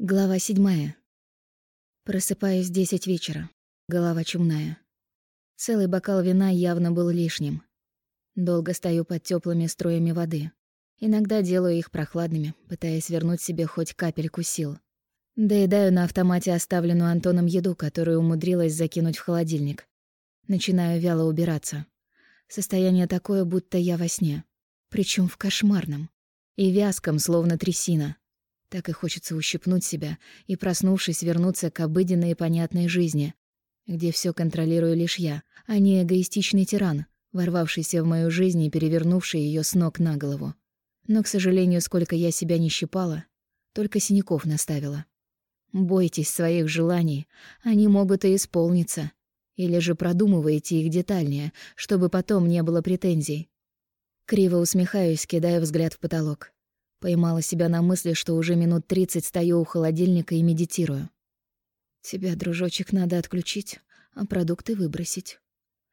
Глава седьмая. Просыпаюсь десять вечера. Голова чумная. Целый бокал вина явно был лишним. Долго стою под теплыми струями воды. Иногда делаю их прохладными, пытаясь вернуть себе хоть капельку сил. Доедаю на автомате оставленную Антоном еду, которую умудрилась закинуть в холодильник. Начинаю вяло убираться. Состояние такое, будто я во сне. причем в кошмарном. И вязком, словно трясина. Так и хочется ущипнуть себя и, проснувшись, вернуться к обыденной и понятной жизни, где все контролирую лишь я, а не эгоистичный тиран, ворвавшийся в мою жизнь и перевернувший ее с ног на голову. Но, к сожалению, сколько я себя не щипала, только синяков наставила. Бойтесь своих желаний, они могут и исполниться. Или же продумывайте их детальнее, чтобы потом не было претензий. Криво усмехаюсь, кидая взгляд в потолок. Поймала себя на мысли, что уже минут тридцать стою у холодильника и медитирую. «Тебя, дружочек, надо отключить, а продукты выбросить».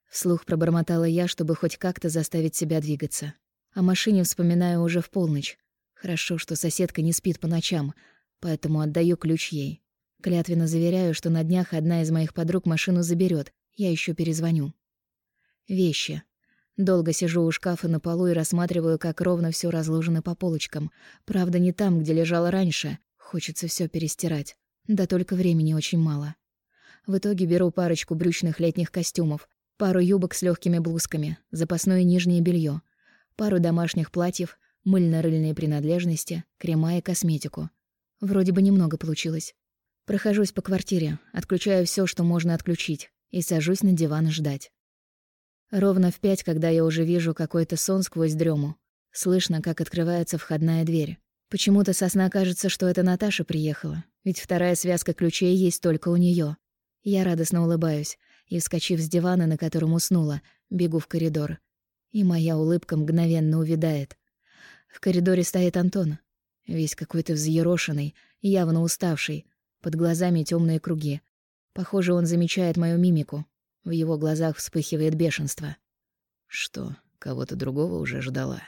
Вслух пробормотала я, чтобы хоть как-то заставить себя двигаться. О машине вспоминаю уже в полночь. Хорошо, что соседка не спит по ночам, поэтому отдаю ключ ей. Клятвенно заверяю, что на днях одна из моих подруг машину заберет. Я еще перезвоню. Вещи. Долго сижу у шкафа на полу и рассматриваю, как ровно все разложено по полочкам. Правда, не там, где лежало раньше. Хочется все перестирать. Да только времени очень мало. В итоге беру парочку брючных летних костюмов, пару юбок с легкими блузками, запасное нижнее белье, пару домашних платьев, мыльно-рыльные принадлежности, крема и косметику. Вроде бы немного получилось. Прохожусь по квартире, отключаю все, что можно отключить, и сажусь на диван ждать. Ровно в пять, когда я уже вижу какой-то сон сквозь дрему. Слышно, как открывается входная дверь. Почему-то со сна кажется, что это Наташа приехала, ведь вторая связка ключей есть только у нее. Я радостно улыбаюсь и, вскочив с дивана, на котором уснула, бегу в коридор. И моя улыбка мгновенно увядает. В коридоре стоит Антон, весь какой-то взъерошенный, явно уставший, под глазами темные круги. Похоже, он замечает мою мимику, в его глазах вспыхивает бешенство. «Что, кого-то другого уже ждала?»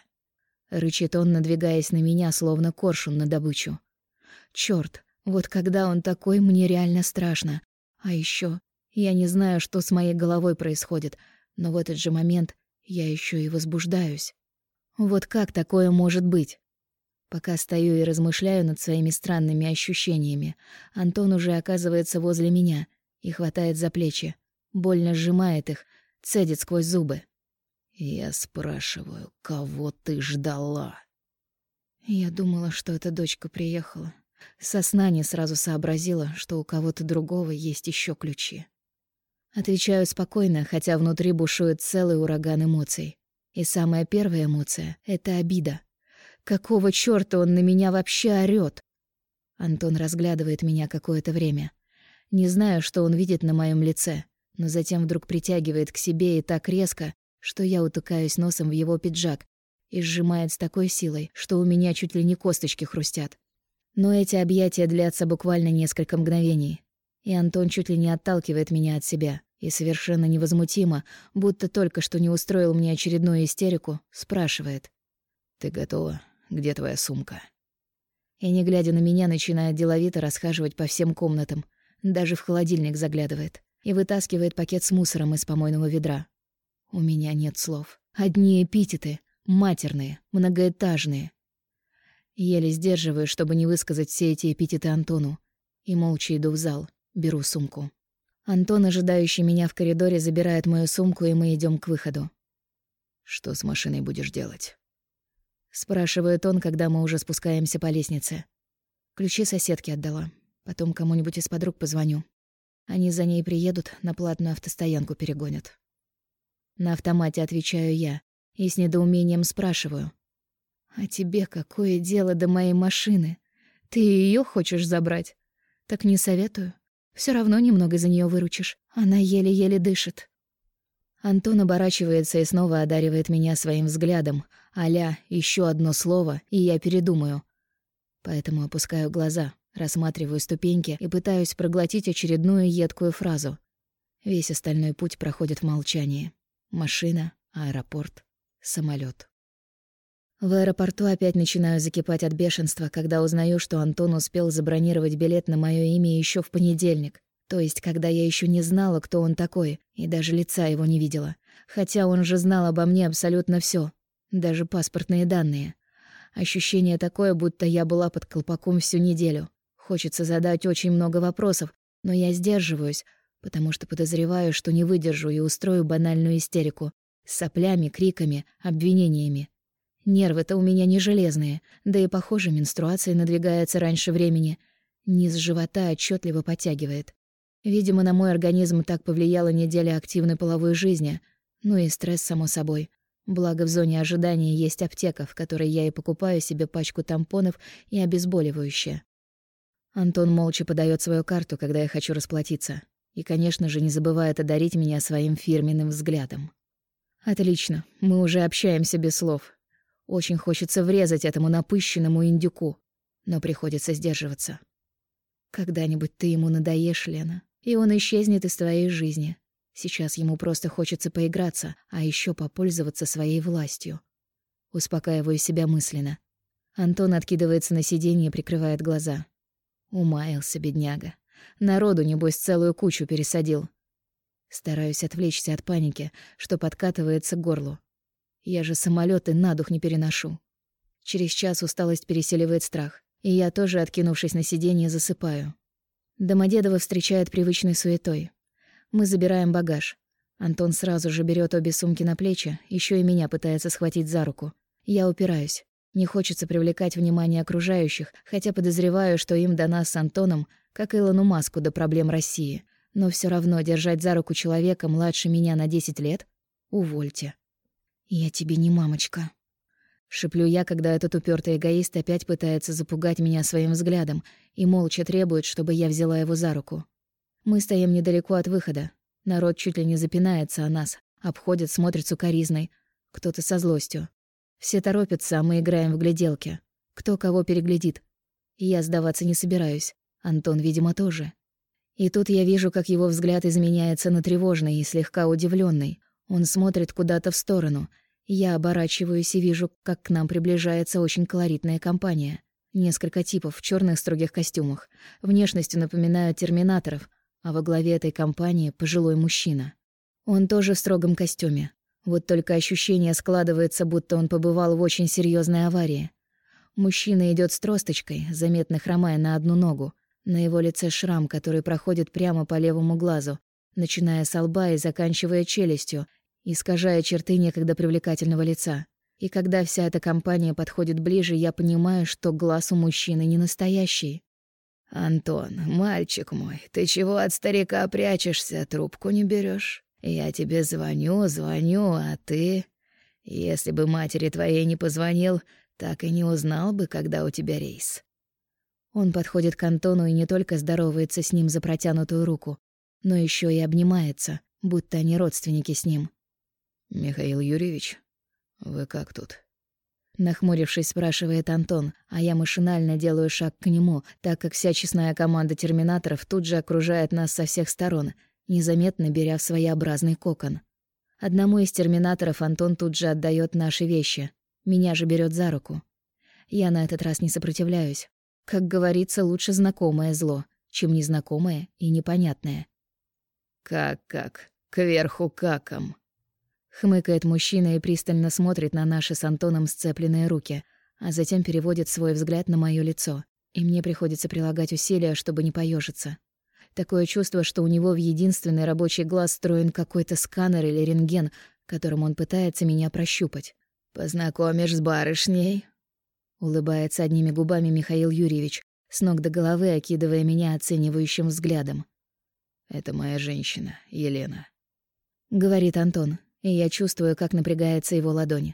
Рычит он, надвигаясь на меня, словно коршун на добычу. Чёрт, вот когда он такой, мне реально страшно. А ещё я не знаю, что с моей головой происходит, но в этот же момент я ещё и возбуждаюсь. Вот как такое может быть? Пока стою и размышляю над своими странными ощущениями, Антон уже оказывается возле меня и хватает за плечи больно сжимает их, цедит сквозь зубы. «Я спрашиваю, кого ты ждала?» Я думала, что эта дочка приехала. Со сна не сразу сообразила, что у кого-то другого есть еще ключи. Отвечаю спокойно, хотя внутри бушует целый ураган эмоций. И самая первая эмоция — это обида. Какого чёрта он на меня вообще орёт? Антон разглядывает меня какое-то время. Не знаю, что он видит на моем лице — но затем вдруг притягивает к себе и так резко, что я утыкаюсь носом в его пиджак и сжимает с такой силой, что у меня чуть ли не косточки хрустят. Но эти объятия длятся буквально несколько мгновений, и Антон чуть ли не отталкивает меня от себя и совершенно невозмутимо, будто только что не устроил мне очередную истерику, спрашивает. «Ты готова? Где твоя сумка?» И, не глядя на меня, начинает деловито расхаживать по всем комнатам, даже в холодильник заглядывает и вытаскивает пакет с мусором из помойного ведра. У меня нет слов. Одни эпитеты, матерные, многоэтажные. Еле сдерживаю, чтобы не высказать все эти эпитеты Антону, и молча иду в зал, беру сумку. Антон, ожидающий меня в коридоре, забирает мою сумку, и мы идем к выходу. «Что с машиной будешь делать?» Спрашивает он, когда мы уже спускаемся по лестнице. Ключи соседке отдала. Потом кому-нибудь из подруг позвоню. Они за ней приедут, на платную автостоянку перегонят. На автомате отвечаю я и с недоумением спрашиваю. «А тебе какое дело до моей машины? Ты ее хочешь забрать? Так не советую. Все равно немного за нее выручишь. Она еле-еле дышит». Антон оборачивается и снова одаривает меня своим взглядом. Аля, еще одно слово, и я передумаю. Поэтому опускаю глаза, Рассматриваю ступеньки и пытаюсь проглотить очередную едкую фразу. Весь остальной путь проходит в молчании. Машина, аэропорт, самолет. В аэропорту опять начинаю закипать от бешенства, когда узнаю, что Антон успел забронировать билет на мое имя еще в понедельник. То есть, когда я еще не знала, кто он такой, и даже лица его не видела. Хотя он же знал обо мне абсолютно все, даже паспортные данные. Ощущение такое, будто я была под колпаком всю неделю. Хочется задать очень много вопросов, но я сдерживаюсь, потому что подозреваю, что не выдержу и устрою банальную истерику. С соплями, криками, обвинениями. Нервы-то у меня не железные, да и, похоже, менструация надвигается раньше времени. Низ живота отчетливо подтягивает. Видимо, на мой организм так повлияла неделя активной половой жизни. Ну и стресс, само собой. Благо, в зоне ожидания есть аптека, в которой я и покупаю себе пачку тампонов и обезболивающее. Антон молча подает свою карту, когда я хочу расплатиться. И, конечно же, не забывает одарить меня своим фирменным взглядом. Отлично, мы уже общаемся без слов. Очень хочется врезать этому напыщенному индюку, но приходится сдерживаться. Когда-нибудь ты ему надоешь, Лена, и он исчезнет из твоей жизни. Сейчас ему просто хочется поиграться, а еще попользоваться своей властью. Успокаиваю себя мысленно. Антон откидывается на сиденье и прикрывает глаза. Умаялся, бедняга. Народу, небось, целую кучу пересадил. Стараюсь отвлечься от паники, что подкатывается к горлу. Я же самолеты на дух не переношу. Через час усталость переселивает страх, и я тоже, откинувшись на сиденье, засыпаю. Домодедово встречает привычной суетой. Мы забираем багаж. Антон сразу же берет обе сумки на плечи, еще и меня пытается схватить за руку. Я упираюсь. Не хочется привлекать внимание окружающих, хотя подозреваю, что им до нас с Антоном, как Илону Маску до проблем России. Но все равно держать за руку человека младше меня на 10 лет — увольте. «Я тебе не мамочка». Шиплю я, когда этот упертый эгоист опять пытается запугать меня своим взглядом и молча требует, чтобы я взяла его за руку. Мы стоим недалеко от выхода. Народ чуть ли не запинается о нас, обходит, смотрит сукоризной. Кто-то со злостью. Все торопятся, а мы играем в гляделки. Кто кого переглядит. Я сдаваться не собираюсь. Антон, видимо, тоже. И тут я вижу, как его взгляд изменяется на тревожный и слегка удивленный. Он смотрит куда-то в сторону. Я оборачиваюсь и вижу, как к нам приближается очень колоритная компания. Несколько типов в черных строгих костюмах. Внешностью напоминают терминаторов, а во главе этой компании пожилой мужчина. Он тоже в строгом костюме. Вот только ощущение складывается, будто он побывал в очень серьезной аварии. Мужчина идет с тросточкой, заметно хромая на одну ногу. На его лице шрам, который проходит прямо по левому глазу, начиная с лба и заканчивая челюстью, искажая черты некогда привлекательного лица. И когда вся эта компания подходит ближе, я понимаю, что глаз у мужчины не настоящий. «Антон, мальчик мой, ты чего от старика прячешься, трубку не берешь? Я тебе звоню, звоню, а ты... Если бы матери твоей не позвонил, так и не узнал бы, когда у тебя рейс». Он подходит к Антону и не только здоровается с ним за протянутую руку, но еще и обнимается, будто они родственники с ним. «Михаил Юрьевич, вы как тут?» Нахмурившись, спрашивает Антон, а я машинально делаю шаг к нему, так как вся честная команда терминаторов тут же окружает нас со всех сторон, незаметно беря в своеобразный кокон. Одному из терминаторов Антон тут же отдает наши вещи, меня же берет за руку. Я на этот раз не сопротивляюсь. Как говорится, лучше знакомое зло, чем незнакомое и непонятное. «Как-как? Кверху каком?» Хмыкает мужчина и пристально смотрит на наши с Антоном сцепленные руки, а затем переводит свой взгляд на моё лицо. И мне приходится прилагать усилия, чтобы не поежиться. Такое чувство, что у него в единственный рабочий глаз встроен какой-то сканер или рентген, которым он пытается меня прощупать. «Познакомишь с барышней?» Улыбается одними губами Михаил Юрьевич, с ног до головы окидывая меня оценивающим взглядом. «Это моя женщина, Елена», — говорит Антон, и я чувствую, как напрягается его ладонь.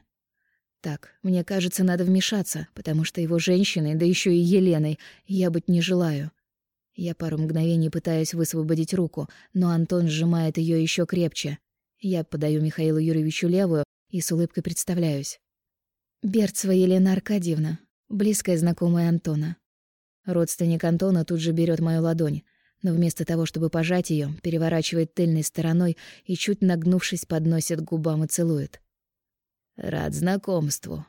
Так, мне кажется, надо вмешаться, потому что его женщиной, да еще и Еленой, я быть не желаю. Я пару мгновений пытаюсь высвободить руку, но Антон сжимает ее еще крепче. Я подаю Михаилу Юрьевичу левую и с улыбкой представляюсь. Берцева Елена Аркадьевна, близкая знакомая Антона. Родственник Антона тут же берет мою ладонь, но вместо того, чтобы пожать ее, переворачивает тыльной стороной и, чуть нагнувшись, подносит к губам и целует. «Рад знакомству.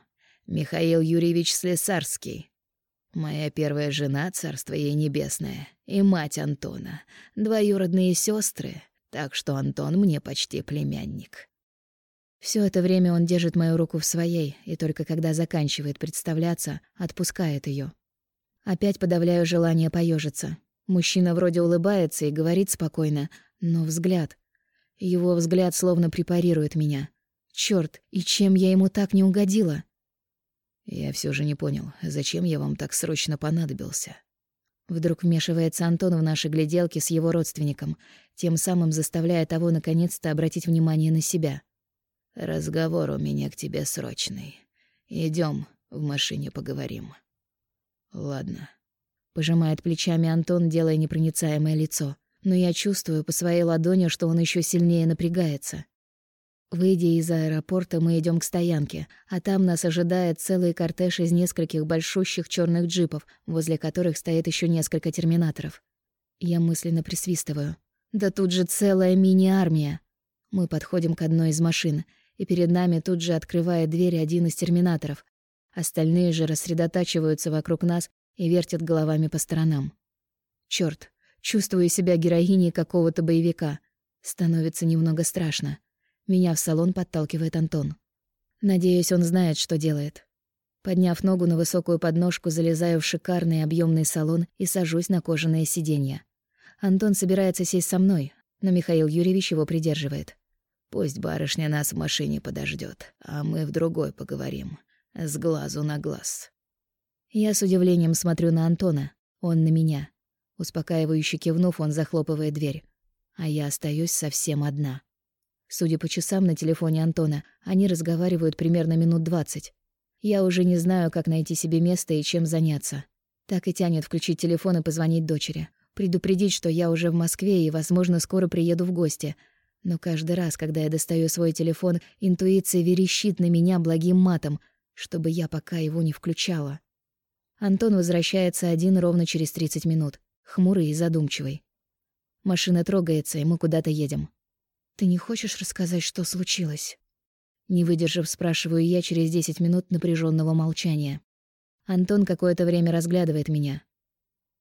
Михаил Юрьевич Слесарский. Моя первая жена, царство ей небесное, и мать Антона, двоюродные сестры, так что Антон мне почти племянник. Все это время он держит мою руку в своей, и только когда заканчивает представляться, отпускает ее. Опять подавляю желание поежиться. Мужчина вроде улыбается и говорит спокойно, но взгляд... Его взгляд словно препарирует меня. Черт, и чем я ему так не угодила? Я все же не понял, зачем я вам так срочно понадобился? Вдруг вмешивается Антон в наши гляделки с его родственником, тем самым заставляя того наконец-то обратить внимание на себя. «Разговор у меня к тебе срочный. Идем, в машине поговорим». «Ладно». Пожимает плечами Антон, делая непроницаемое лицо. Но я чувствую по своей ладони, что он еще сильнее напрягается. Выйдя из аэропорта, мы идем к стоянке, а там нас ожидает целый кортеж из нескольких большущих черных джипов, возле которых стоит еще несколько терминаторов. Я мысленно присвистываю. Да тут же целая мини-армия. Мы подходим к одной из машин, и перед нами тут же открывает дверь один из терминаторов. Остальные же рассредотачиваются вокруг нас и вертят головами по сторонам. Чёрт, чувствую себя героиней какого-то боевика. Становится немного страшно. Меня в салон подталкивает Антон. Надеюсь, он знает, что делает. Подняв ногу на высокую подножку, залезаю в шикарный объемный салон и сажусь на кожаное сиденье. Антон собирается сесть со мной, но Михаил Юрьевич его придерживает. «Пусть барышня нас в машине подождет, а мы в другой поговорим. С глазу на глаз». Я с удивлением смотрю на Антона, он на меня. Успокаивающе кивнув, он захлопывает дверь. А я остаюсь совсем одна. Судя по часам на телефоне Антона, они разговаривают примерно минут двадцать. Я уже не знаю, как найти себе место и чем заняться. Так и тянет включить телефон и позвонить дочери. Предупредить, что я уже в Москве и, возможно, скоро приеду в гости. Но каждый раз, когда я достаю свой телефон, интуиция верещит на меня благим матом, чтобы я пока его не включала. Антон возвращается один ровно через 30 минут, хмурый и задумчивый. Машина трогается, и мы куда-то едем. «Ты не хочешь рассказать, что случилось?» Не выдержав, спрашиваю я через десять минут напряженного молчания. Антон какое-то время разглядывает меня.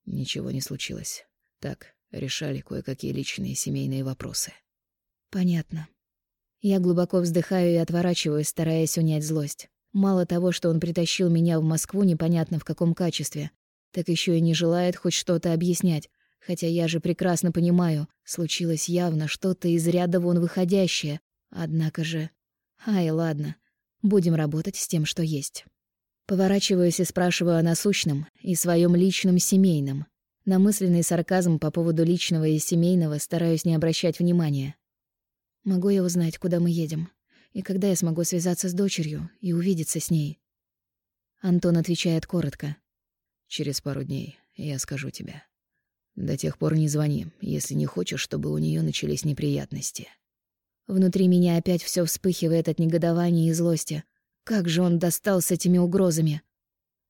Ничего не случилось. Так, решали кое-какие личные семейные вопросы. Понятно. Я глубоко вздыхаю и отворачиваюсь, стараясь унять злость. Мало того, что он притащил меня в Москву непонятно в каком качестве, так еще и не желает хоть что-то объяснять, Хотя я же прекрасно понимаю, случилось явно что-то из ряда вон выходящее. Однако же... Ай, ладно. Будем работать с тем, что есть. Поворачиваюсь и спрашиваю о насущном и своем личном семейном. На мысленный сарказм по поводу личного и семейного стараюсь не обращать внимания. Могу я узнать, куда мы едем? И когда я смогу связаться с дочерью и увидеться с ней? Антон отвечает коротко. «Через пару дней я скажу тебе». До тех пор не звони, если не хочешь, чтобы у нее начались неприятности. Внутри меня опять все вспыхивает от негодования и злости. Как же он достал с этими угрозами?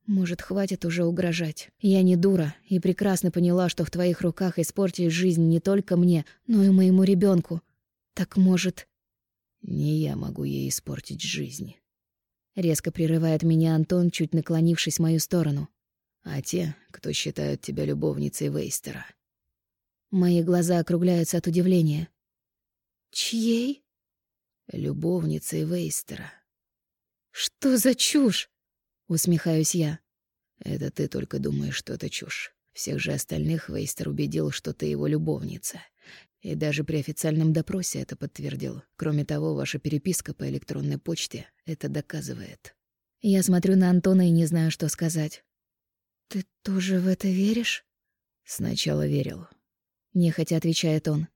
Может, хватит уже угрожать. Я не дура и прекрасно поняла, что в твоих руках испортить жизнь не только мне, но и моему ребенку. Так может... Не я могу ей испортить жизнь. Резко прерывает меня Антон, чуть наклонившись в мою сторону а те, кто считают тебя любовницей Вейстера. Мои глаза округляются от удивления. Чьей? Любовницей Вейстера. Что за чушь? Усмехаюсь я. Это ты только думаешь, что это чушь. Всех же остальных Вейстер убедил, что ты его любовница. И даже при официальном допросе это подтвердил. Кроме того, ваша переписка по электронной почте это доказывает. Я смотрю на Антона и не знаю, что сказать. «Ты тоже в это веришь?» «Сначала верил», — нехотя отвечает он.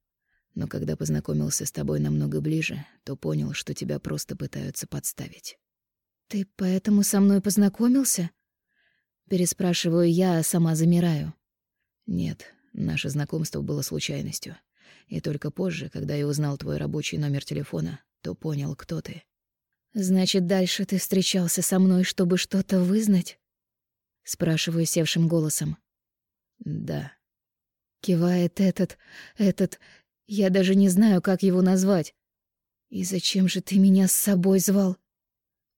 «Но когда познакомился с тобой намного ближе, то понял, что тебя просто пытаются подставить». «Ты поэтому со мной познакомился?» Переспрашиваю я, а сама замираю. «Нет, наше знакомство было случайностью. И только позже, когда я узнал твой рабочий номер телефона, то понял, кто ты». «Значит, дальше ты встречался со мной, чтобы что-то вызнать?» Спрашиваю севшим голосом. «Да». Кивает этот... этот... Я даже не знаю, как его назвать. «И зачем же ты меня с собой звал?»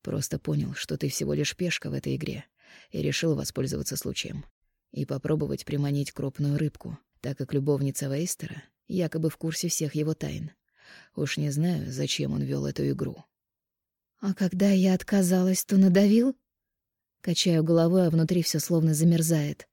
Просто понял, что ты всего лишь пешка в этой игре, и решил воспользоваться случаем. И попробовать приманить крупную рыбку, так как любовница Вейстера якобы в курсе всех его тайн. Уж не знаю, зачем он вел эту игру. «А когда я отказалась, то надавил?» Качаю головой, а внутри все словно замерзает.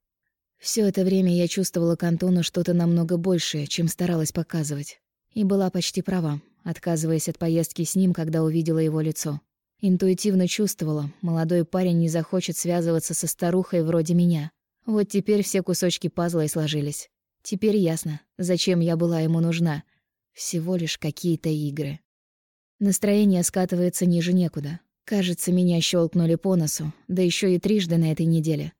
Все это время я чувствовала к Антону что-то намного большее, чем старалась показывать. И была почти права, отказываясь от поездки с ним, когда увидела его лицо. Интуитивно чувствовала, молодой парень не захочет связываться со старухой вроде меня. Вот теперь все кусочки пазла и сложились. Теперь ясно, зачем я была ему нужна. Всего лишь какие-то игры. Настроение скатывается ниже некуда. Кажется, меня щелкнули по носу, да еще и трижды на этой неделе.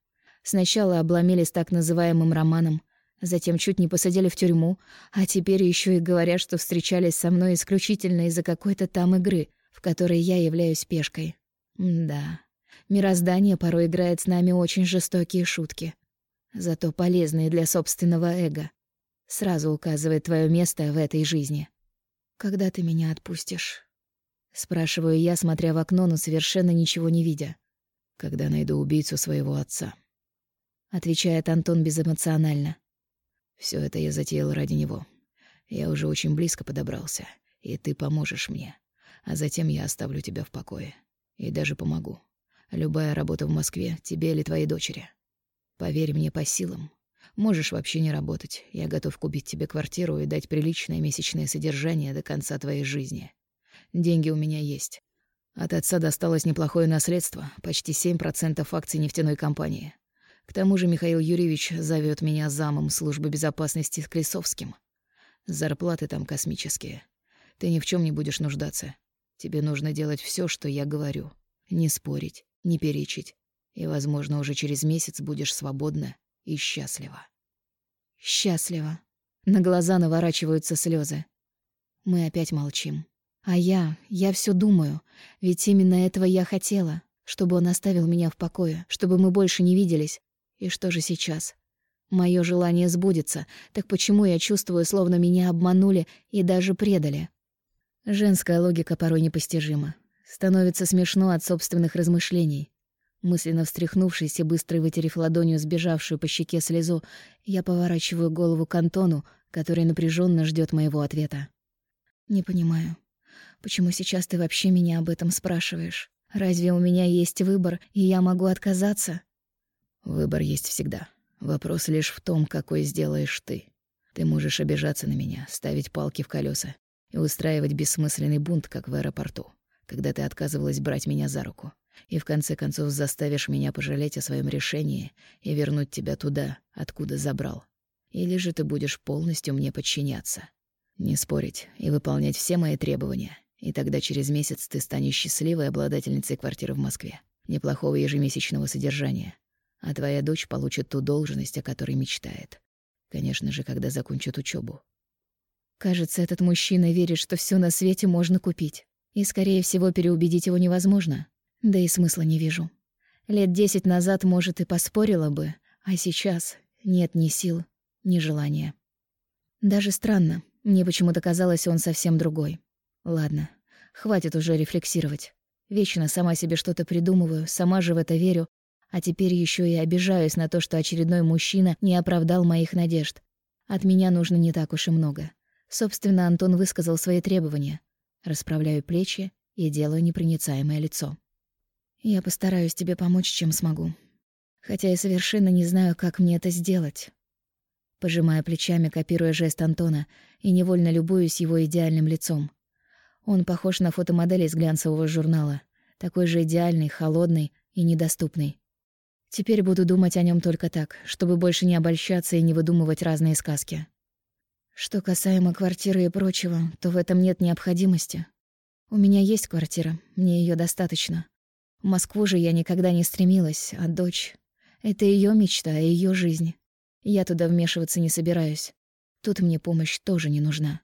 Сначала обломили с так называемым романом, затем чуть не посадили в тюрьму, а теперь еще и говорят, что встречались со мной исключительно из-за какой-то там игры, в которой я являюсь пешкой. М да, мироздание порой играет с нами очень жестокие шутки, зато полезные для собственного эго. Сразу указывает твое место в этой жизни. «Когда ты меня отпустишь?» Спрашиваю я, смотря в окно, но совершенно ничего не видя. «Когда найду убийцу своего отца», — отвечает Антон безэмоционально. Все это я затеял ради него. Я уже очень близко подобрался, и ты поможешь мне. А затем я оставлю тебя в покое. И даже помогу. Любая работа в Москве тебе или твоей дочери. Поверь мне по силам. Можешь вообще не работать. Я готов купить тебе квартиру и дать приличное месячное содержание до конца твоей жизни. Деньги у меня есть. От отца досталось неплохое наследство, почти 7% акций нефтяной компании. К тому же Михаил Юрьевич зовет меня замом службы безопасности с Клесовским. Зарплаты там космические. Ты ни в чем не будешь нуждаться. Тебе нужно делать все, что я говорю. Не спорить, не перечить. И, возможно, уже через месяц будешь свободна и счастлива. Счастлива. На глаза наворачиваются слезы. Мы опять молчим. А я, я все думаю, ведь именно этого я хотела, чтобы он оставил меня в покое, чтобы мы больше не виделись, и что же сейчас? Моё желание сбудется, так почему я чувствую, словно меня обманули и даже предали? Женская логика порой непостижима. Становится смешно от собственных размышлений. Мысленно встряхнувшись и быстро вытерев ладонью сбежавшую по щеке слезу, я поворачиваю голову к Антону, который напряженно ждет моего ответа. «Не понимаю, почему сейчас ты вообще меня об этом спрашиваешь? Разве у меня есть выбор, и я могу отказаться?» Выбор есть всегда. Вопрос лишь в том, какой сделаешь ты. Ты можешь обижаться на меня, ставить палки в колеса и устраивать бессмысленный бунт, как в аэропорту, когда ты отказывалась брать меня за руку, и в конце концов заставишь меня пожалеть о своем решении и вернуть тебя туда, откуда забрал. Или же ты будешь полностью мне подчиняться. Не спорить и выполнять все мои требования, и тогда через месяц ты станешь счастливой обладательницей квартиры в Москве, неплохого ежемесячного содержания, а твоя дочь получит ту должность, о которой мечтает. Конечно же, когда закончит учебу. Кажется, этот мужчина верит, что все на свете можно купить. И, скорее всего, переубедить его невозможно. Да и смысла не вижу. Лет десять назад, может, и поспорила бы, а сейчас нет ни сил, ни желания. Даже странно. Мне почему-то казалось, он совсем другой. Ладно, хватит уже рефлексировать. Вечно сама себе что-то придумываю, сама же в это верю, а теперь еще и обижаюсь на то, что очередной мужчина не оправдал моих надежд. От меня нужно не так уж и много. Собственно, Антон высказал свои требования. Расправляю плечи и делаю непроницаемое лицо. Я постараюсь тебе помочь, чем смогу. Хотя я совершенно не знаю, как мне это сделать. Пожимая плечами, копируя жест Антона, и невольно любуюсь его идеальным лицом. Он похож на фотомодель из глянцевого журнала. Такой же идеальный, холодный и недоступный. Теперь буду думать о нем только так, чтобы больше не обольщаться и не выдумывать разные сказки. Что касаемо квартиры и прочего, то в этом нет необходимости. У меня есть квартира, мне ее достаточно. В Москву же я никогда не стремилась, а дочь — это ее мечта ее жизнь. Я туда вмешиваться не собираюсь. Тут мне помощь тоже не нужна.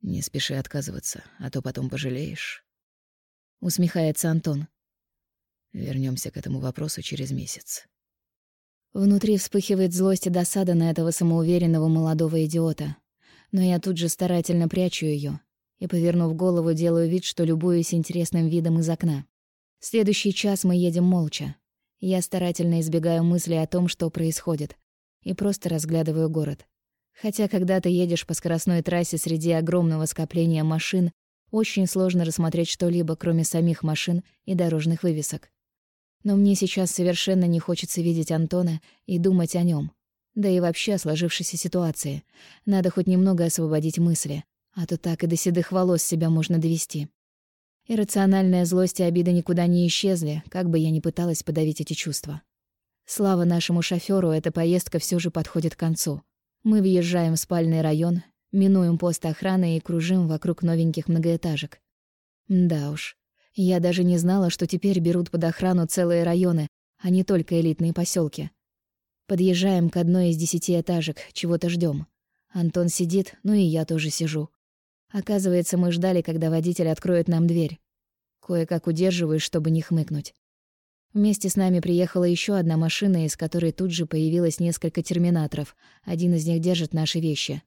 «Не спеши отказываться, а то потом пожалеешь», — усмехается Антон. Вернемся к этому вопросу через месяц. Внутри вспыхивает злость и досада на этого самоуверенного молодого идиота. Но я тут же старательно прячу ее и, повернув голову, делаю вид, что любуюсь интересным видом из окна. Следующий час мы едем молча. Я старательно избегаю мысли о том, что происходит, и просто разглядываю город. Хотя когда ты едешь по скоростной трассе среди огромного скопления машин, очень сложно рассмотреть что-либо, кроме самих машин и дорожных вывесок. Но мне сейчас совершенно не хочется видеть Антона и думать о нем, Да и вообще о сложившейся ситуации. Надо хоть немного освободить мысли, а то так и до седых волос себя можно довести. Иррациональная злость и обида никуда не исчезли, как бы я ни пыталась подавить эти чувства. Слава нашему шофёру, эта поездка всё же подходит к концу. Мы въезжаем в спальный район, минуем пост охраны и кружим вокруг новеньких многоэтажек. Да уж, я даже не знала, что теперь берут под охрану целые районы, а не только элитные посёлки. Подъезжаем к одной из десяти этажек, чего-то ждём. Антон сидит, ну и я тоже сижу. Оказывается, мы ждали, когда водитель откроет нам дверь. Кое-как удерживаюсь, чтобы не хмыкнуть. Вместе с нами приехала еще одна машина, из которой тут же появилось несколько терминаторов. Один из них держит наши вещи.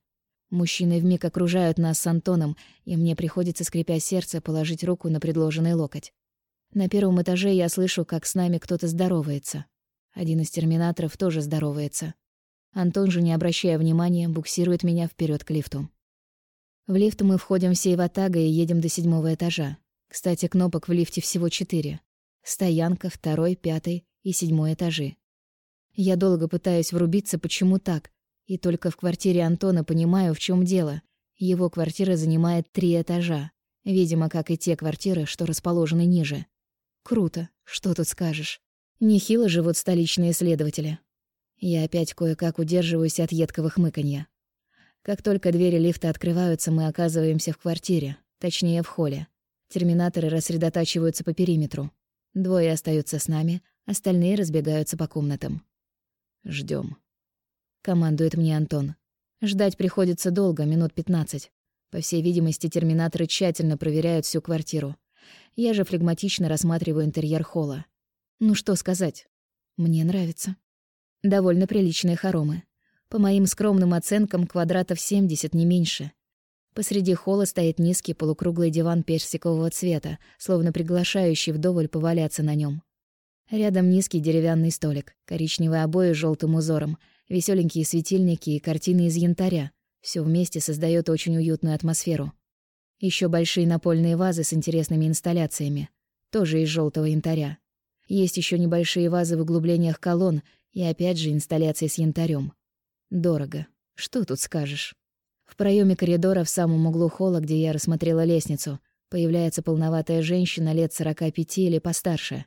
Мужчины вмиг окружают нас с Антоном, и мне приходится, скрипя сердце, положить руку на предложенный локоть. На первом этаже я слышу, как с нами кто-то здоровается. Один из терминаторов тоже здоровается. Антон же, не обращая внимания, буксирует меня вперед к лифту. В лифт мы входим всей ватагой и едем до седьмого этажа. Кстати, кнопок в лифте всего четыре. Стоянка, второй, пятый и седьмой этажи. Я долго пытаюсь врубиться, почему так, и только в квартире Антона понимаю, в чем дело. Его квартира занимает три этажа, видимо, как и те квартиры, что расположены ниже. Круто, что тут скажешь. Нехило живут столичные следователи. Я опять кое-как удерживаюсь от едкого хмыканья. Как только двери лифта открываются, мы оказываемся в квартире, точнее, в холле. Терминаторы рассредотачиваются по периметру. Двое остаются с нами, остальные разбегаются по комнатам. Ждем, командует мне Антон. Ждать приходится долго, минут пятнадцать. По всей видимости, терминаторы тщательно проверяют всю квартиру. Я же флегматично рассматриваю интерьер холла. Ну что сказать? Мне нравится. Довольно приличные хоромы. По моим скромным оценкам, квадратов 70, не меньше. Посреди холла стоит низкий полукруглый диван персикового цвета, словно приглашающий вдоволь поваляться на нем. Рядом низкий деревянный столик, коричневые обои с желтым узором, веселенькие светильники и картины из янтаря. Все вместе создает очень уютную атмосферу. Еще большие напольные вазы с интересными инсталляциями, тоже из желтого янтаря. Есть еще небольшие вазы в углублениях колонн и опять же инсталляции с янтарем. Дорого. Что тут скажешь? В проеме коридора в самом углу холла, где я рассмотрела лестницу, появляется полноватая женщина лет сорока пяти или постарше.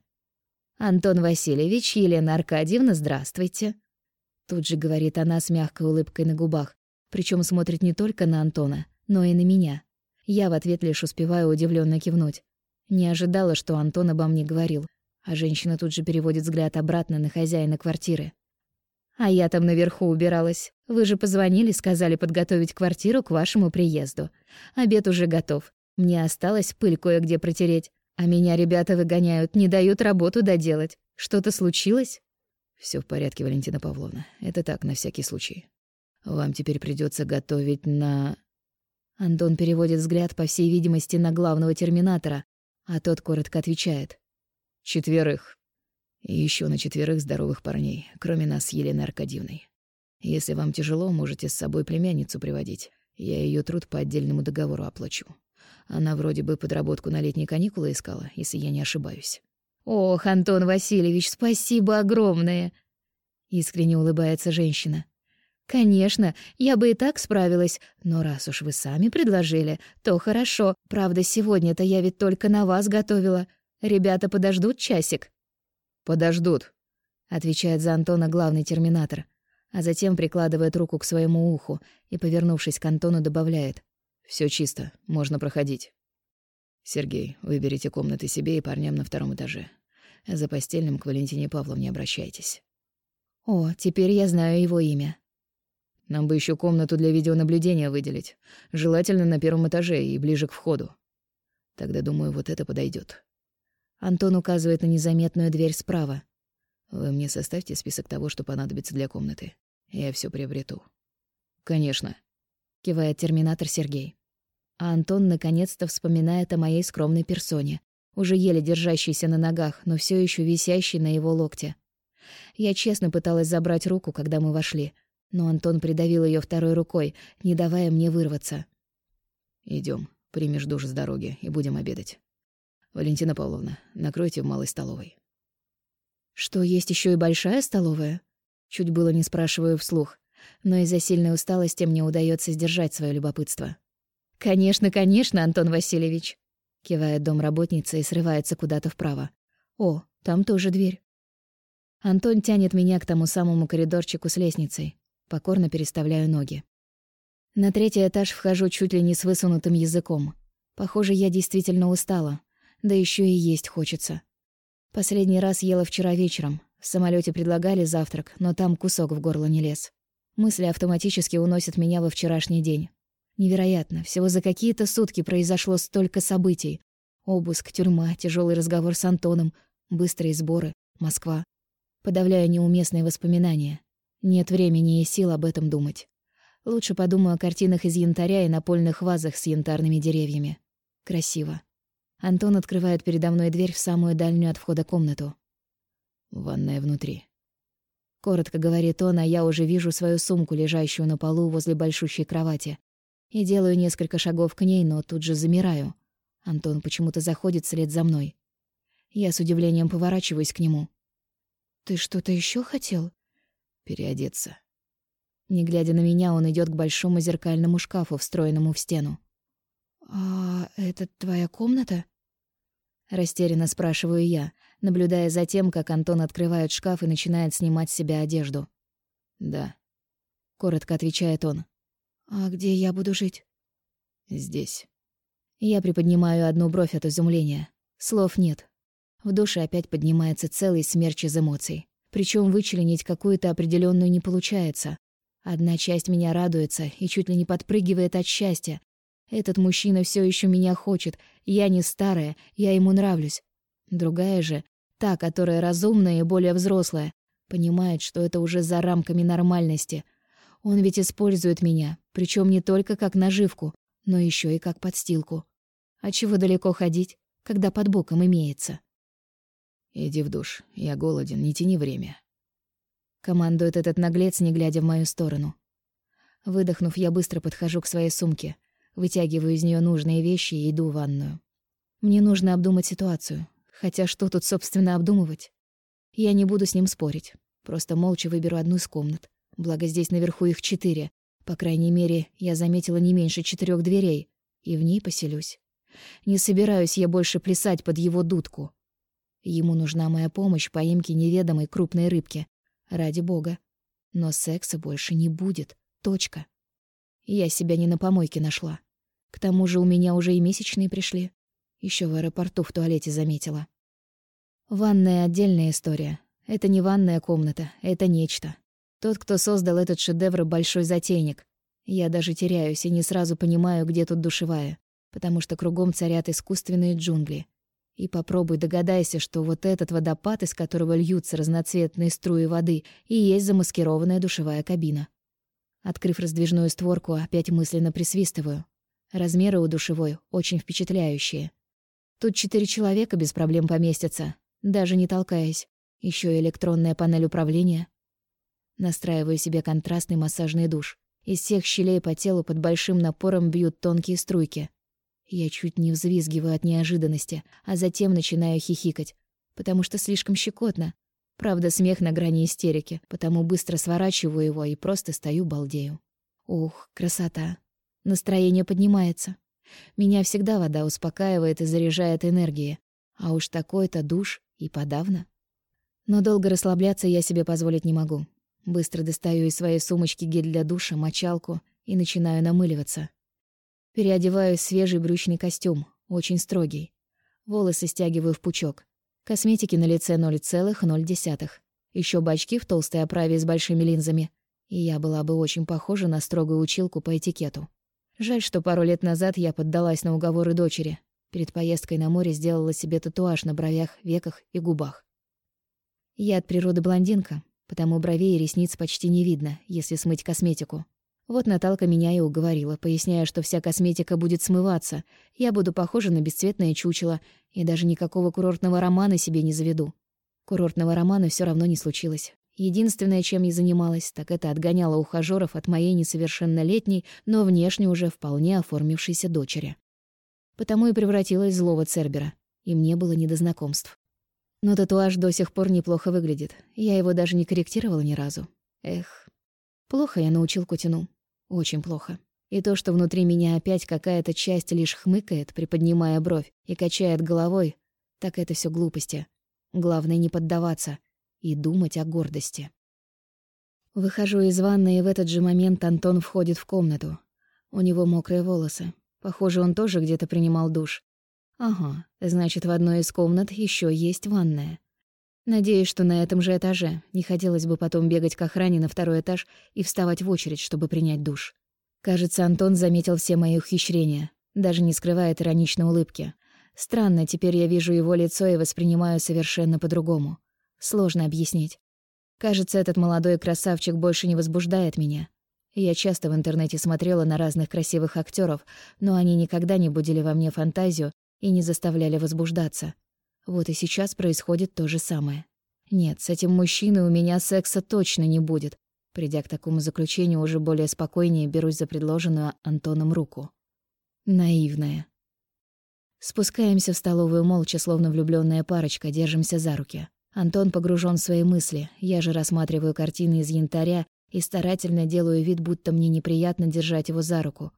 «Антон Васильевич, Елена Аркадьевна, здравствуйте!» Тут же говорит она с мягкой улыбкой на губах, причем смотрит не только на Антона, но и на меня. Я в ответ лишь успеваю удивленно кивнуть. Не ожидала, что Антон обо мне говорил, а женщина тут же переводит взгляд обратно на хозяина квартиры. А я там наверху убиралась. Вы же позвонили, сказали подготовить квартиру к вашему приезду. Обед уже готов. Мне осталось пыль кое-где протереть. А меня ребята выгоняют, не дают работу доделать. Что-то случилось? Все в порядке, Валентина Павловна. Это так, на всякий случай. Вам теперь придется готовить на... Антон переводит взгляд, по всей видимости, на главного терминатора, а тот коротко отвечает. «Четверых». И еще на четверых здоровых парней, кроме нас с Еленой Аркадьевной. Если вам тяжело, можете с собой племянницу приводить. Я ее труд по отдельному договору оплачу. Она вроде бы подработку на летние каникулы искала, если я не ошибаюсь. Ох, Антон Васильевич, спасибо огромное, искренне улыбается женщина. Конечно, я бы и так справилась, но раз уж вы сами предложили, то хорошо. Правда, сегодня-то я ведь только на вас готовила. Ребята подождут часик. «Подождут», — отвечает за Антона главный терминатор, а затем прикладывает руку к своему уху и, повернувшись к Антону, добавляет. «Всё чисто, можно проходить». «Сергей, выберите комнаты себе и парням на втором этаже. За постельным к Валентине Павловне обращайтесь». «О, теперь я знаю его имя». «Нам бы ещё комнату для видеонаблюдения выделить. Желательно на первом этаже и ближе к входу. Тогда, думаю, вот это подойдёт». Антон указывает на незаметную дверь справа. «Вы мне составьте список того, что понадобится для комнаты. Я все приобрету». «Конечно», — кивает терминатор Сергей. А Антон наконец-то вспоминает о моей скромной персоне. уже еле держащийся на ногах, но все еще висящий на его локте. Я честно пыталась забрать руку, когда мы вошли, но Антон придавил ее второй рукой, не давая мне вырваться. Идем, примешь душ с дороги и будем обедать. Валентина Павловна, накройте в малой столовой. Что, есть еще и большая столовая? Чуть было не спрашиваю вслух, но из-за сильной усталости мне удается сдержать свое любопытство. «Конечно, конечно, Антон Васильевич!» Кивает домработница и срывается куда-то вправо. «О, там тоже дверь». Антон тянет меня к тому самому коридорчику с лестницей. Покорно переставляю ноги. На третий этаж вхожу чуть ли не с высунутым языком. Похоже, я действительно устала. Да еще и есть хочется. Последний раз ела вчера вечером. В самолете предлагали завтрак, но там кусок в горло не лез. Мысли автоматически уносят меня во вчерашний день. Невероятно, всего за какие-то сутки произошло столько событий. Обыск, тюрьма, тяжелый разговор с Антоном, быстрые сборы, Москва. Подавляю неуместные воспоминания. Нет времени и сил об этом думать. Лучше подумаю о картинах из янтаря и напольных вазах с янтарными деревьями. Красиво. Антон открывает передо мной дверь в самую дальнюю от входа комнату. «Ванная внутри», Коротко говорит он, а я уже вижу свою сумку, лежащую на полу возле большущей кровати и делаю несколько шагов к ней, но тут же замираю. Антон почему-то заходит вслед за мной. Я с удивлением поворачиваюсь к нему. «Ты что-то еще хотел?» «Переодеться». Не глядя на меня, он идет к большому зеркальному шкафу, встроенному в стену. «А это твоя комната?» Растерянно спрашиваю я, наблюдая за тем, как Антон открывает шкаф и начинает снимать с себя одежду. «Да», — коротко отвечает он. «А где я буду жить?» «Здесь». Я приподнимаю одну бровь от изумления. Слов нет. В душе опять поднимается целый смерч из эмоций. Причем вычленить какую-то определенную не получается. Одна часть меня радуется и чуть ли не подпрыгивает от счастья. Этот мужчина все еще меня хочет. Я не старая, я ему нравлюсь. Другая же, та, которая разумная и более взрослая, понимает, что это уже за рамками нормальности — он ведь использует меня, причем не только как наживку, но еще и как подстилку. А чего далеко ходить, когда под боком имеется? «Иди в душ, я голоден, не тяни время». Командует этот наглец, не глядя в мою сторону. Выдохнув, я быстро подхожу к своей сумке, вытягиваю из нее нужные вещи и иду в ванную. Мне нужно обдумать ситуацию. Хотя что тут, собственно, обдумывать? Я не буду с ним спорить. Просто молча выберу одну из комнат. Благо здесь наверху их четыре. По крайней мере, я заметила не меньше четырех дверей. И в ней поселюсь. Не собираюсь я больше плясать под его дудку. Ему нужна моя помощь в поимке неведомой крупной рыбки. Ради бога. Но секса больше не будет. Точка. Я себя не на помойке нашла. К тому же у меня уже и месячные пришли. Еще в аэропорту в туалете заметила. Ванная — отдельная история. Это не ванная комната, это нечто. Тот, кто создал этот шедевр, большой затейник. Я даже теряюсь и не сразу понимаю, где тут душевая, потому что кругом царят искусственные джунгли. И попробуй догадайся, что вот этот водопад, из которого льются разноцветные струи воды, и есть замаскированная душевая кабина. Открыв раздвижную створку, опять мысленно присвистываю. Размеры у душевой очень впечатляющие. Тут четыре человека без проблем поместятся, даже не толкаясь. Еще и электронная панель управления. Настраиваю себе контрастный массажный душ. Из всех щелей по телу под большим напором бьют тонкие струйки. Я чуть не взвизгиваю от неожиданности, а затем начинаю хихикать, потому что слишком щекотно. Правда, смех на грани истерики, потому быстро сворачиваю его и просто стою балдею. Ух, красота. Настроение поднимается. Меня всегда вода успокаивает и заряжает энергией. А уж такой-то душ и подавно. Но долго расслабляться я себе позволить не могу. Быстро достаю из своей сумочки гель для душа, мочалку и начинаю намыливаться. Переодеваю свежий брючный костюм, очень строгий. Волосы стягиваю в пучок. Косметики на лице 0,0. Еще бачки в толстой оправе с большими линзами. И я была бы очень похожа на строгую училку по этикету. Жаль, что пару лет назад я поддалась на уговоры дочери. Перед поездкой на море сделала себе татуаж на бровях, веках и губах. Я от природы блондинка, потому бровей и ресниц почти не видно, если смыть косметику. Вот Наталка меня и уговорила, поясняя, что вся косметика будет смываться, я буду похожа на бесцветное чучело, и даже никакого курортного романа себе не заведу. Курортного романа все равно не случилось. Единственное, чем я занималась, так это отгоняла ухажёров от моей несовершеннолетней, но внешне уже вполне оформившейся дочери. Потому и превратилась злого Цербера, и мне было не до знакомств. Но татуаж до сих пор неплохо выглядит, я его даже не корректировала ни разу. Эх, плохо я научил Кутину. Очень плохо. И то, что внутри меня опять какая-то часть лишь хмыкает, приподнимая бровь и качает головой, так это все глупости. Главное не поддаваться и думать о гордости. Выхожу из ванны, и в этот же момент Антон входит в комнату. У него мокрые волосы. Похоже, он тоже где-то принимал душ. Ага, значит, в одной из комнат еще есть ванная. Надеюсь, что на этом же этаже. Не хотелось бы потом бегать к охране на второй этаж и вставать в очередь, чтобы принять душ. Кажется, Антон заметил все мои ухищрения, даже не скрывает ироничной улыбки. Странно, теперь я вижу его лицо и воспринимаю совершенно по-другому. Сложно объяснить. Кажется, этот молодой красавчик больше не возбуждает меня. Я часто в интернете смотрела на разных красивых актеров, но они никогда не будили во мне фантазию и не заставляли возбуждаться. Вот и сейчас происходит то же самое. Нет, с этим мужчиной у меня секса точно не будет. Придя к такому заключению, уже более спокойнее берусь за предложенную Антоном руку. Наивная. Спускаемся в столовую молча, словно влюбленная парочка, держимся за руки. Антон погружен в свои мысли, я же рассматриваю картины из янтаря и старательно делаю вид, будто мне неприятно держать его за руку.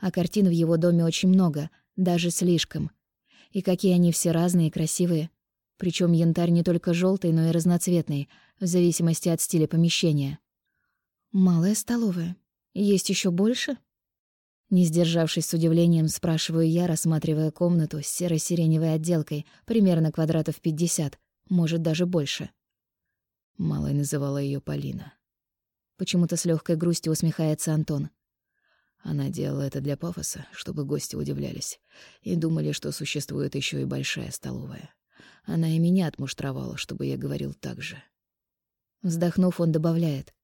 А картин в его доме очень много, даже слишком. И какие они все разные и красивые. Причем янтарь не только желтый, но и разноцветный, в зависимости от стиля помещения. «Малая столовая. Есть еще больше?» Не сдержавшись с удивлением, спрашиваю я, рассматривая комнату с серо-сиреневой отделкой, примерно квадратов 50, может, даже больше. Малой называла ее Полина. Почему-то с легкой грустью усмехается Антон. Она делала это для пафоса, чтобы гости удивлялись и думали, что существует еще и большая столовая. Она и меня отмуштровала, чтобы я говорил так же. Вздохнув, он добавляет.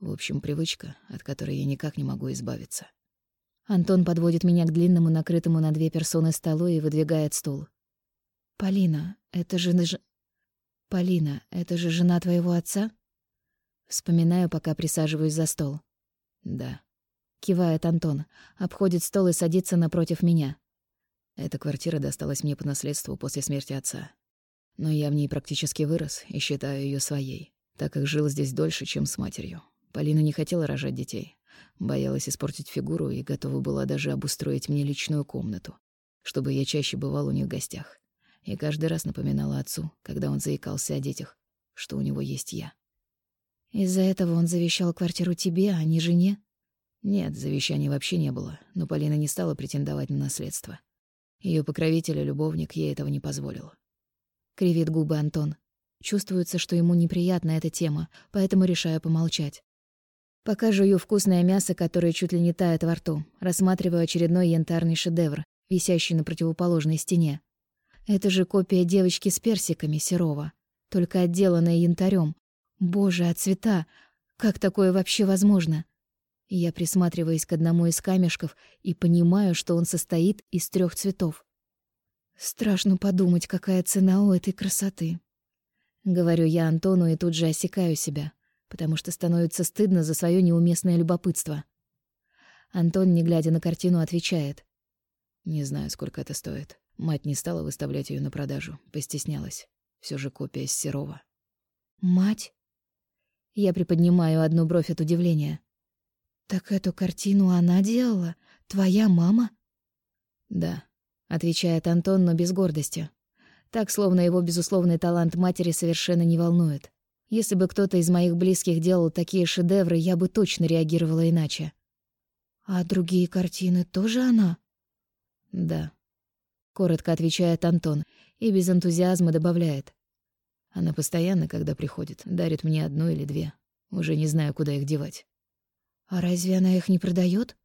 В общем, привычка, от которой я никак не могу избавиться. Антон подводит меня к длинному, накрытому на две персоны столу и выдвигает стул. «Полина, это же... Полина, это же жена твоего отца?» Вспоминаю, пока присаживаюсь за стол. «Да», Кивает Антон, обходит стол и садится напротив меня. Эта квартира досталась мне по наследству после смерти отца. Но я в ней практически вырос и считаю ее своей, так как жил здесь дольше, чем с матерью. Полина не хотела рожать детей, боялась испортить фигуру и готова была даже обустроить мне личную комнату, чтобы я чаще бывал у них в гостях. И каждый раз напоминала отцу, когда он заикался о детях, что у него есть я. Из-за этого он завещал квартиру тебе, а не жене? Нет, завещания вообще не было, но Полина не стала претендовать на наследство. Ее покровитель и любовник ей этого не позволил. Кривит губы Антон. Чувствуется, что ему неприятна эта тема, поэтому решаю помолчать. Пока жую вкусное мясо, которое чуть ли не тает во рту, рассматриваю очередной янтарный шедевр, висящий на противоположной стене. Это же копия девочки с персиками Серова, только отделанная янтарем. Боже, а цвета! Как такое вообще возможно? Я присматриваюсь к одному из камешков и понимаю, что он состоит из трех цветов. Страшно подумать, какая цена у этой красоты. Говорю я Антону и тут же осекаю себя, потому что становится стыдно за свое неуместное любопытство. Антон, не глядя на картину, отвечает. «Не знаю, сколько это стоит. Мать не стала выставлять ее на продажу, постеснялась. Все же копия из Серова». «Мать?» Я приподнимаю одну бровь от удивления. «Так эту картину она делала? Твоя мама?» «Да», — отвечает Антон, но без гордости. Так, словно его безусловный талант матери совершенно не волнует. Если бы кто-то из моих близких делал такие шедевры, я бы точно реагировала иначе. «А другие картины тоже она?» «Да», — коротко отвечает Антон и без энтузиазма добавляет. «Она постоянно, когда приходит, дарит мне одну или две. Уже не знаю, куда их девать». А разве она их не продает?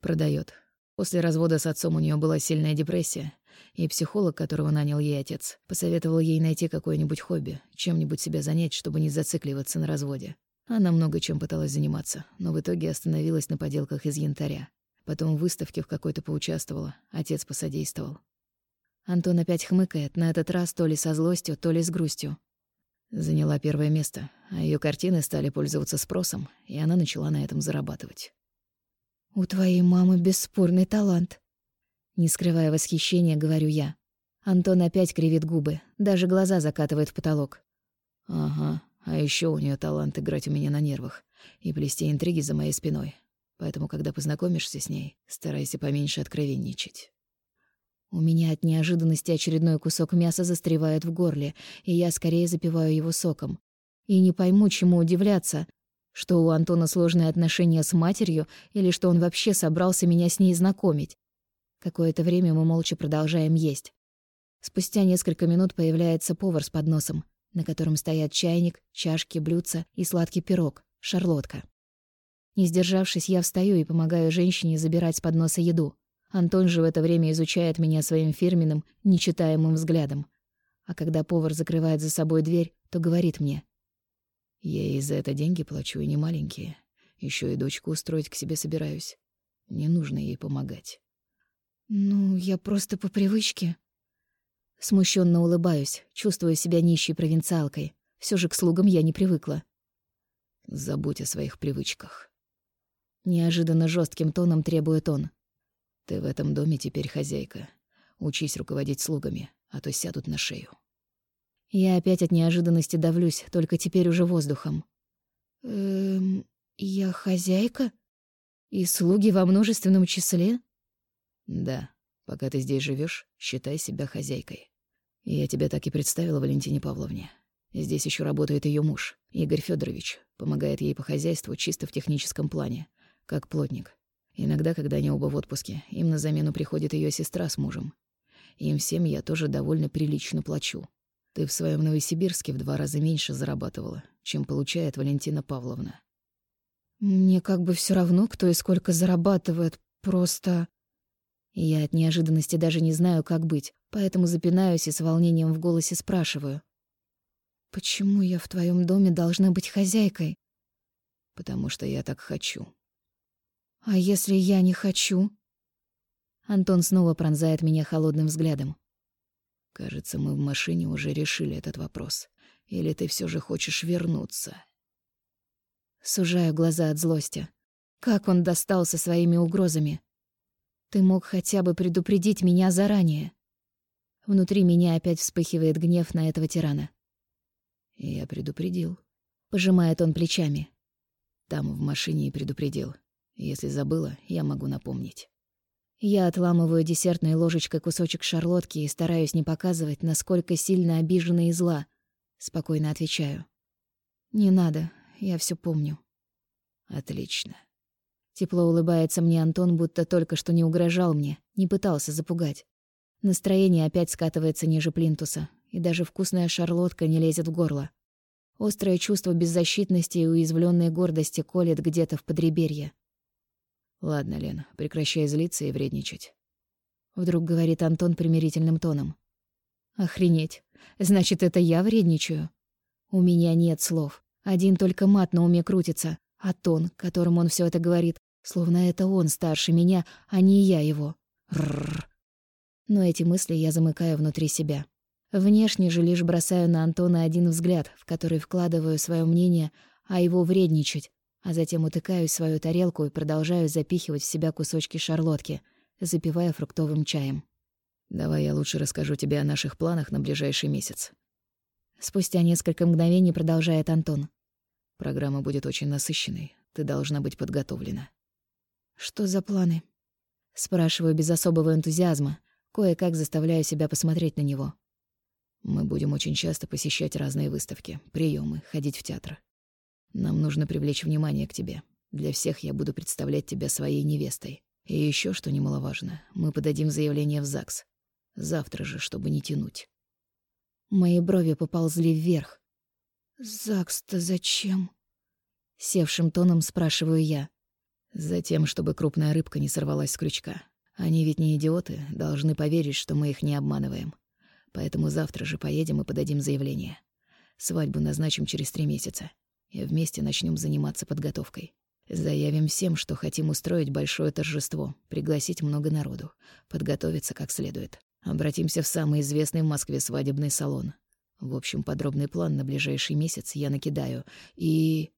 Продает. После развода с отцом у нее была сильная депрессия, и психолог, которого нанял ей отец, посоветовал ей найти какое-нибудь хобби, чем-нибудь себя занять, чтобы не зацикливаться на разводе. Она много чем пыталась заниматься, но в итоге остановилась на поделках из янтаря. Потом в выставке в какой-то поучаствовала, отец посодействовал. Антон опять хмыкает, на этот раз то ли со злостью, то ли с грустью. Заняла первое место, а ее картины стали пользоваться спросом, и она начала на этом зарабатывать. «У твоей мамы бесспорный талант», — не скрывая восхищения, говорю я. Антон опять кривит губы, даже глаза закатывает в потолок. «Ага, а еще у нее талант играть у меня на нервах и плести интриги за моей спиной. Поэтому, когда познакомишься с ней, старайся поменьше откровенничать». У меня от неожиданности очередной кусок мяса застревает в горле, и я скорее запиваю его соком. И не пойму, чему удивляться, что у Антона сложные отношения с матерью или что он вообще собрался меня с ней знакомить. Какое-то время мы молча продолжаем есть. Спустя несколько минут появляется повар с подносом, на котором стоят чайник, чашки, блюдца и сладкий пирог, шарлотка. Не сдержавшись, я встаю и помогаю женщине забирать с подноса еду. Антон же в это время изучает меня своим фирменным, нечитаемым взглядом. А когда повар закрывает за собой дверь, то говорит мне. «Я ей за это деньги плачу, и не маленькие. Еще и дочку устроить к себе собираюсь. Не нужно ей помогать». «Ну, я просто по привычке». Смущенно улыбаюсь, чувствую себя нищей провинциалкой. Все же к слугам я не привыкла. «Забудь о своих привычках». Неожиданно жестким тоном требует он. Ты в этом доме теперь хозяйка. Учись руководить слугами, а то сядут на шею. Я опять от неожиданности давлюсь, только теперь уже воздухом. Эм, я хозяйка? И слуги во множественном числе? Да, пока ты здесь живешь, считай себя хозяйкой. Я тебя так и представила Валентине Павловне. Здесь еще работает ее муж, Игорь Федорович, помогает ей по хозяйству чисто в техническом плане, как плотник. Иногда, когда они оба в отпуске, им на замену приходит ее сестра с мужем. Им всем я тоже довольно прилично плачу. Ты в своем Новосибирске в два раза меньше зарабатывала, чем получает Валентина Павловна. Мне как бы все равно, кто и сколько зарабатывает, просто... Я от неожиданности даже не знаю, как быть, поэтому запинаюсь и с волнением в голосе спрашиваю. «Почему я в твоем доме должна быть хозяйкой?» «Потому что я так хочу», «А если я не хочу?» Антон снова пронзает меня холодным взглядом. «Кажется, мы в машине уже решили этот вопрос. Или ты все же хочешь вернуться?» Сужаю глаза от злости. Как он достался своими угрозами? Ты мог хотя бы предупредить меня заранее. Внутри меня опять вспыхивает гнев на этого тирана. Я предупредил. Пожимает он плечами. Там в машине и предупредил. Если забыла, я могу напомнить. Я отламываю десертной ложечкой кусочек шарлотки и стараюсь не показывать, насколько сильно обижена и зла. Спокойно отвечаю. «Не надо, я все помню». «Отлично». Тепло улыбается мне Антон, будто только что не угрожал мне, не пытался запугать. Настроение опять скатывается ниже плинтуса, и даже вкусная шарлотка не лезет в горло. Острое чувство беззащитности и уязвленной гордости колет где-то в подреберье. Ладно, Лена, прекращай злиться и вредничать. Вдруг говорит Антон примирительным тоном. Охренеть. Значит, это я вредничаю? У меня нет слов. Один только мат на уме крутится, а тон, которым он все это говорит, словно это он старше меня, а не я его. Рррр. Но эти мысли я замыкаю внутри себя. Внешне же лишь бросаю на Антона один взгляд, в который вкладываю свое мнение, а его вредничать, а затем утыкаюсь в свою тарелку и продолжаю запихивать в себя кусочки шарлотки, запивая фруктовым чаем. «Давай я лучше расскажу тебе о наших планах на ближайший месяц». Спустя несколько мгновений продолжает Антон. «Программа будет очень насыщенной. Ты должна быть подготовлена». «Что за планы?» Спрашиваю без особого энтузиазма, кое-как заставляю себя посмотреть на него. «Мы будем очень часто посещать разные выставки, приемы, ходить в театр. Нам нужно привлечь внимание к тебе. Для всех я буду представлять тебя своей невестой. И еще, что немаловажно, мы подадим заявление в ЗАГС. Завтра же, чтобы не тянуть. Мои брови поползли вверх. «ЗАГС-то зачем?» Севшим тоном спрашиваю я. Затем, чтобы крупная рыбка не сорвалась с крючка. Они ведь не идиоты, должны поверить, что мы их не обманываем. Поэтому завтра же поедем и подадим заявление. Свадьбу назначим через три месяца. И вместе начнем заниматься подготовкой. Заявим всем, что хотим устроить большое торжество, пригласить много народу, подготовиться как следует. Обратимся в самый известный в Москве свадебный салон. В общем, подробный план на ближайший месяц я накидаю. И...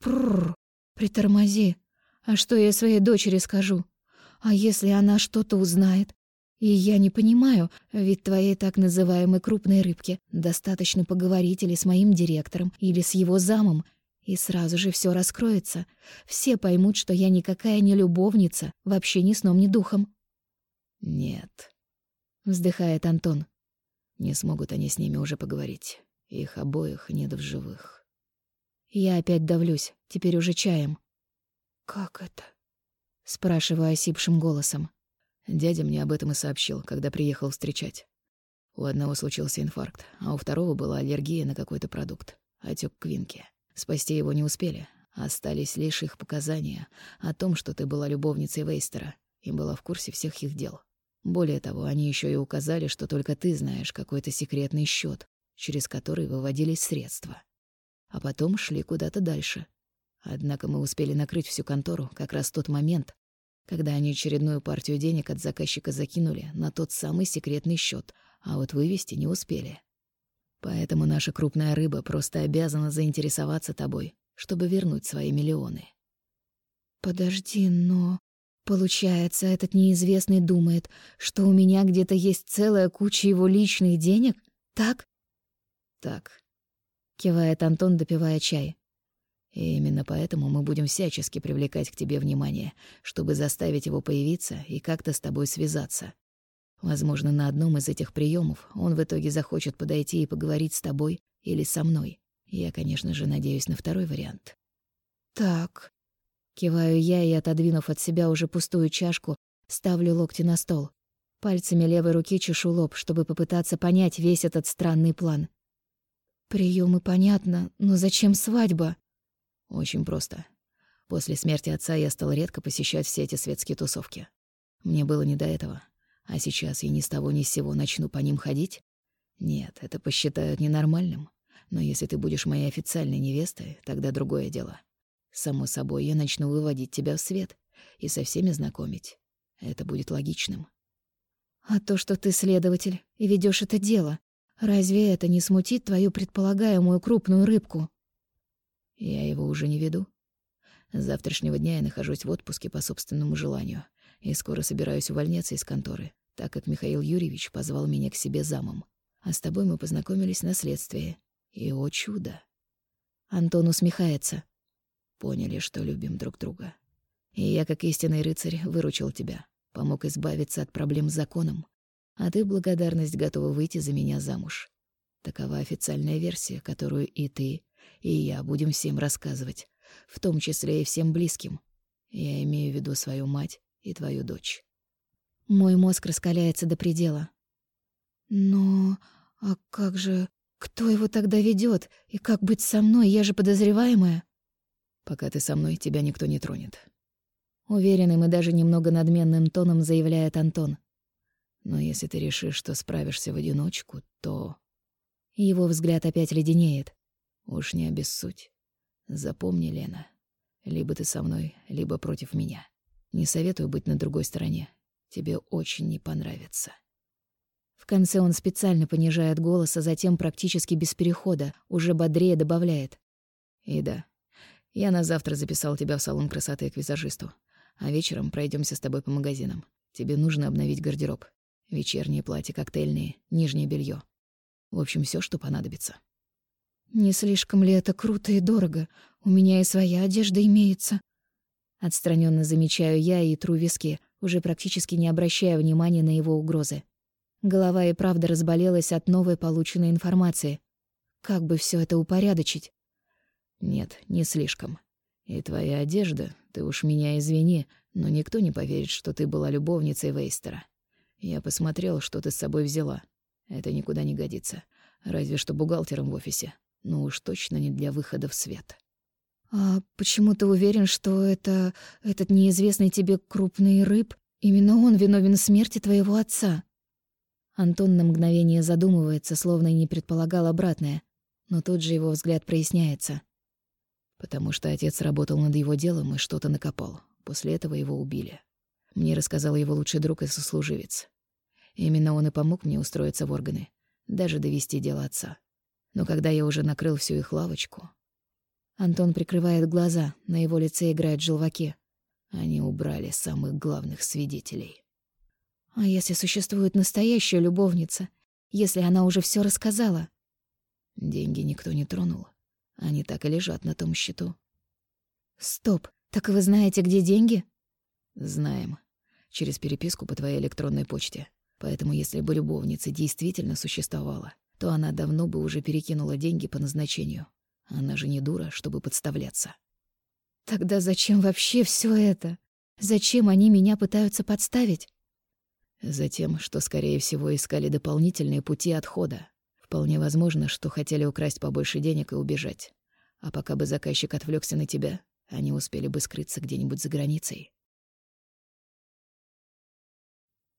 Прррр, притормози. А что я своей дочери скажу? А если она что-то узнает? И я не понимаю, ведь твоей так называемой крупной рыбке достаточно поговорить или с моим директором, или с его замом, и сразу же все раскроется. Все поймут, что я никакая не любовница, вообще ни сном, ни духом. «Нет», — вздыхает Антон. «Не смогут они с ними уже поговорить. Их обоих нет в живых». Я опять давлюсь, теперь уже чаем. «Как это?» — спрашиваю осипшим голосом. Дядя мне об этом и сообщил, когда приехал встречать. У одного случился инфаркт, а у второго была аллергия на какой-то продукт. Отек квинки. Спасти его не успели. Остались лишь их показания о том, что ты была любовницей Вейстера и была в курсе всех их дел. Более того, они еще и указали, что только ты знаешь какой-то секретный счет, через который выводились средства. А потом шли куда-то дальше. Однако мы успели накрыть всю контору как раз в тот момент, когда они очередную партию денег от заказчика закинули на тот самый секретный счет, а вот вывести не успели. Поэтому наша крупная рыба просто обязана заинтересоваться тобой, чтобы вернуть свои миллионы. Подожди, но... Получается, этот неизвестный думает, что у меня где-то есть целая куча его личных денег? Так? Так. Кивает Антон, допивая чай. И именно поэтому мы будем всячески привлекать к тебе внимание, чтобы заставить его появиться и как-то с тобой связаться. Возможно, на одном из этих приемов он в итоге захочет подойти и поговорить с тобой или со мной. Я, конечно же, надеюсь на второй вариант. Так. Киваю я и, отодвинув от себя уже пустую чашку, ставлю локти на стол. Пальцами левой руки чешу лоб, чтобы попытаться понять весь этот странный план. Приемы понятно, но зачем свадьба? Очень просто. После смерти отца я стал редко посещать все эти светские тусовки. Мне было не до этого. А сейчас я ни с того ни с сего начну по ним ходить? Нет, это посчитают ненормальным. Но если ты будешь моей официальной невестой, тогда другое дело. Само собой, я начну выводить тебя в свет и со всеми знакомить. Это будет логичным. А то, что ты следователь и ведешь это дело, разве это не смутит твою предполагаемую крупную рыбку? Я его уже не веду. С завтрашнего дня я нахожусь в отпуске по собственному желанию и скоро собираюсь увольняться из конторы, так как Михаил Юрьевич позвал меня к себе замом. А с тобой мы познакомились на следствии. И, о чудо! Антон усмехается. Поняли, что любим друг друга. И я, как истинный рыцарь, выручил тебя, помог избавиться от проблем с законом. А ты в благодарность готова выйти за меня замуж. Такова официальная версия, которую и ты, и я будем всем рассказывать, в том числе и всем близким. Я имею в виду свою мать и твою дочь. Мой мозг раскаляется до предела. Но а как же... Кто его тогда ведет? И как быть со мной? Я же подозреваемая. Пока ты со мной, тебя никто не тронет. Уверенным и даже немного надменным тоном заявляет Антон. Но если ты решишь, что справишься в одиночку, то... Его взгляд опять леденеет. Уж не обессудь. Запомни, Лена, либо ты со мной, либо против меня. Не советую быть на другой стороне. Тебе очень не понравится. В конце он специально понижает голос, а затем практически без перехода, уже бодрее добавляет. И да, я на завтра записал тебя в салон красоты к визажисту. А вечером пройдемся с тобой по магазинам. Тебе нужно обновить гардероб. Вечерние платья, коктейльные, нижнее белье. В общем, все, что понадобится. Не слишком ли это круто и дорого? У меня и своя одежда имеется. Отстраненно замечаю я и тру виски, уже практически не обращая внимания на его угрозы. Голова и правда разболелась от новой полученной информации. Как бы все это упорядочить? Нет, не слишком. И твоя одежда, ты уж меня извини, но никто не поверит, что ты была любовницей Вейстера. Я посмотрел, что ты с собой взяла. Это никуда не годится. Разве что бухгалтером в офисе но уж точно не для выхода в свет. «А почему ты уверен, что это... этот неизвестный тебе крупный рыб, именно он виновен в смерти твоего отца?» Антон на мгновение задумывается, словно и не предполагал обратное, но тут же его взгляд проясняется. Потому что отец работал над его делом и что-то накопал. После этого его убили. Мне рассказал его лучший друг и сослуживец. Именно он и помог мне устроиться в органы, даже довести дело отца. Но когда я уже накрыл всю их лавочку... Антон прикрывает глаза, на его лице играют желваки. Они убрали самых главных свидетелей. А если существует настоящая любовница? Если она уже все рассказала? Деньги никто не тронул. Они так и лежат на том счету. Стоп, так вы знаете, где деньги? Знаем. Через переписку по твоей электронной почте. Поэтому если бы любовница действительно существовала, то она давно бы уже перекинула деньги по назначению. Она же не дура, чтобы подставляться. Тогда зачем вообще все это? Зачем они меня пытаются подставить? Затем, что, скорее всего, искали дополнительные пути отхода. Вполне возможно, что хотели украсть побольше денег и убежать. А пока бы заказчик отвлекся на тебя, они успели бы скрыться где-нибудь за границей.